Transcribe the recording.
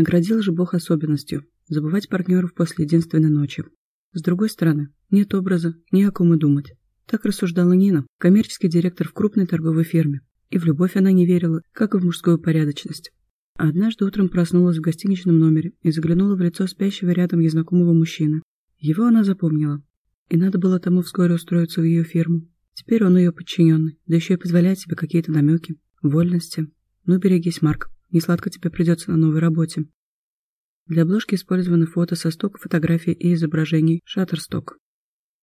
Наградил же Бог особенностью – забывать партнеров после единственной ночи. С другой стороны, нет образа, ни о ком и думать. Так рассуждала Нина, коммерческий директор в крупной торговой фирме. И в любовь она не верила, как и в мужскую порядочность. А однажды утром проснулась в гостиничном номере и заглянула в лицо спящего рядом ей знакомого мужчины. Его она запомнила. И надо было тому вскоре устроиться в ее фирму. Теперь он ее подчиненный, да еще и позволяет себе какие-то намеки, вольности. Ну, берегись, Марк, несладко тебе придется на новой работе. Для обложки использованы фото со стока фотографий и изображений Shutterstock.